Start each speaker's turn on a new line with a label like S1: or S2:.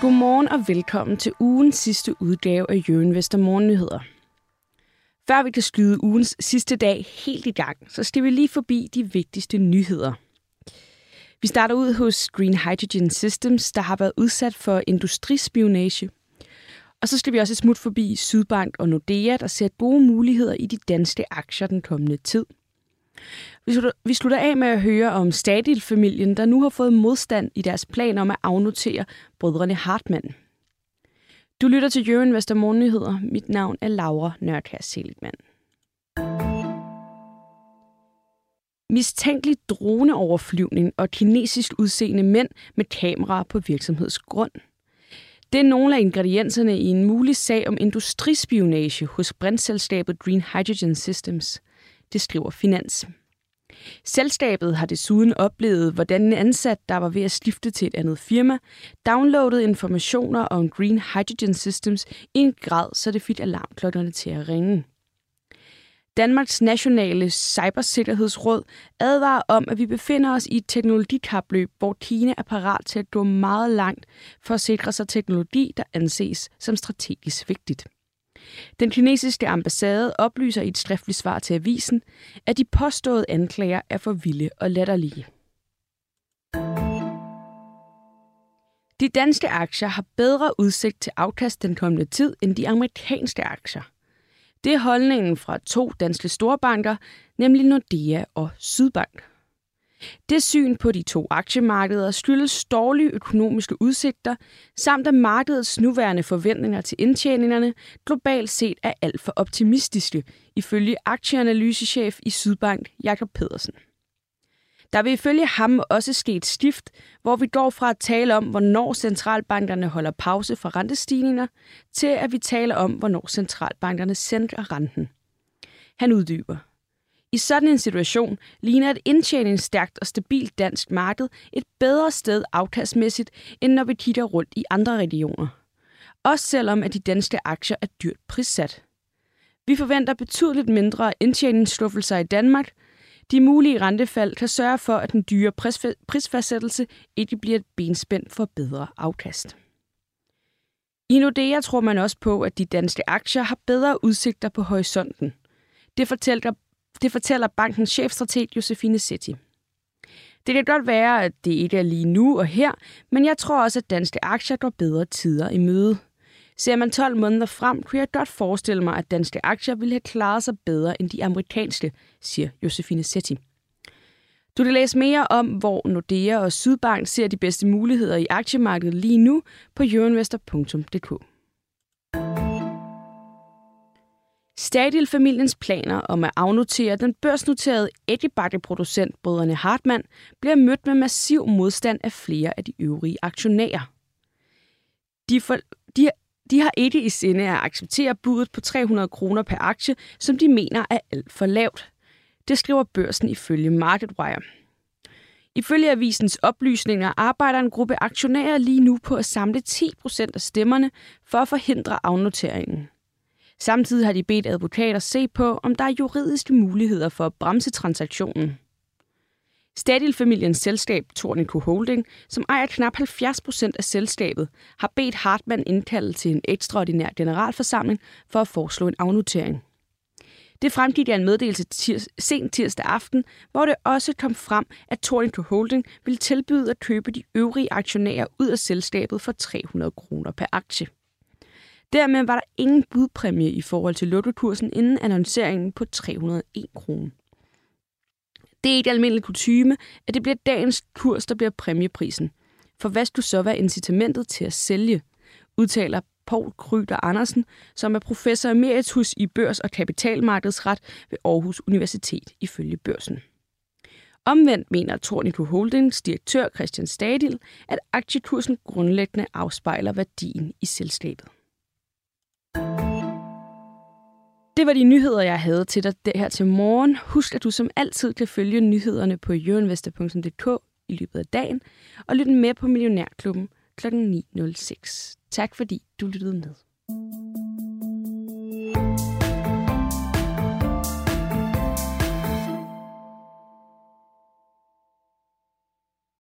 S1: Godmorgen og velkommen til ugens sidste udgave af Jørgen Vester Morgennyheder. Før vi kan skyde ugens sidste dag helt i gang, så skal vi lige forbi de vigtigste nyheder. Vi starter ud hos Green Hydrogen Systems, der har været udsat for industrispionage. Og så skal vi også smut forbi Sydbank og Nordea, der ser gode muligheder i de danske aktier den kommende tid – vi slutter, vi slutter af med at høre om Stadil-familien, der nu har fået modstand i deres plan om at afnotere brødrene Hartmann. Du lytter til Jørgen Vester Mit navn er Laura Nørkær Seligman. Mistænkelig droneoverflyvning og kinesisk udseende mænd med kameraer på virksomhedsgrund. Det er nogle af ingredienserne i en mulig sag om industrispionage hos brændselskabet Green Hydrogen Systems. Det skriver Finans. Selskabet har desuden oplevet, hvordan en ansat, der var ved at skifte til et andet firma, downloadede informationer om Green Hydrogen Systems i en grad, så det fik alarmklokkerne til at ringe. Danmarks Nationale Cybersikkerhedsråd advarer om, at vi befinder os i et teknologikapløb, hvor Kina er parat til at gå meget langt for at sikre sig teknologi, der anses som strategisk vigtigt. Den kinesiske ambassade oplyser i et skriftligt svar til avisen, at de påståede anklager er for vilde og latterlige. De danske aktier har bedre udsigt til afkast den kommende tid end de amerikanske aktier. Det er holdningen fra to danske storbanker, nemlig Nordea og Sydbank. Det syn på de to aktiemarkeder skyldes dårlige økonomiske udsigter, samt at markedets nuværende forventninger til indtjeningerne globalt set er alt for optimistiske, ifølge aktieanalysechef i Sydbank Jakob Pedersen. Der vil ifølge ham også ske et skift, hvor vi går fra at tale om, hvornår centralbankerne holder pause for rentestigninger, til at vi taler om, hvornår centralbankerne sænker renten. Han uddyber. I sådan en situation ligner et indtjeningsstærkt og stabilt dansk marked et bedre sted afkastmæssigt, end når vi kigger rundt i andre regioner. Også selvom at de danske aktier er dyrt prissat. Vi forventer betydeligt mindre indtjeningsskuffelser i Danmark. De mulige rentefald kan sørge for, at den dyre prisfastsættelse ikke bliver et benspænd for bedre afkast. I Nordea tror man også på, at de danske aktier har bedre udsigter på horisonten. Det fortæller det fortæller bankens chefstrateg Josefine Setti. Det kan godt være, at det ikke er lige nu og her, men jeg tror også, at danske aktier går bedre tider i møde. Ser man 12 måneder frem, kunne jeg godt forestille mig, at danske aktier ville have klaret sig bedre end de amerikanske, siger Josefine Setti. Du kan læse mere om, hvor Nordea og Sydbank ser de bedste muligheder i aktiemarkedet lige nu på euroinvestor.dk. Stadil-familiens planer om at afnotere den børsnoterede æggebakkeproducent Brødrene Hartmann bliver mødt med massiv modstand af flere af de øvrige aktionærer. De, for, de, de har ikke i sinde at acceptere budet på 300 kroner per aktie, som de mener er alt for lavt. Det skriver børsen ifølge MarketWire. Ifølge avisens oplysninger arbejder en gruppe aktionærer lige nu på at samle 10% af stemmerne for at forhindre afnoteringen. Samtidig har de bedt advokater se på, om der er juridiske muligheder for at bremse transaktionen. Stadil-familiens selskab Tornico Holding, som ejer knap 70 procent af selskabet, har bedt Hartmann indkalde til en ekstraordinær generalforsamling for at foreslå en afnotering. Det fremgik af en meddelelse tirs, sent tirsdag aften, hvor det også kom frem, at Tornico Holding ville tilbyde at købe de øvrige aktionærer ud af selskabet for 300 kroner per aktie. Dermed var der ingen budpræmie i forhold til lottokursen inden annonceringen på 301 kroner. Det er ikke almindelig kutyme, at det bliver dagens kurs, der bliver præmieprisen. For hvad skulle så være incitamentet til at sælge, udtaler Paul Kryder Andersen, som er professor emeritus i børs- og kapitalmarkedsret ved Aarhus Universitet ifølge børsen. Omvendt mener Tornico Holdings direktør Christian Stadil, at aktiekursen grundlæggende afspejler værdien i selskabet. Det var de nyheder, jeg havde til dig der her til morgen. Husk, at du som altid kan følge nyhederne på jørinvestor.dk i løbet af dagen, og lytte med på Millionærklubben kl. 9.06. Tak fordi du lyttede med.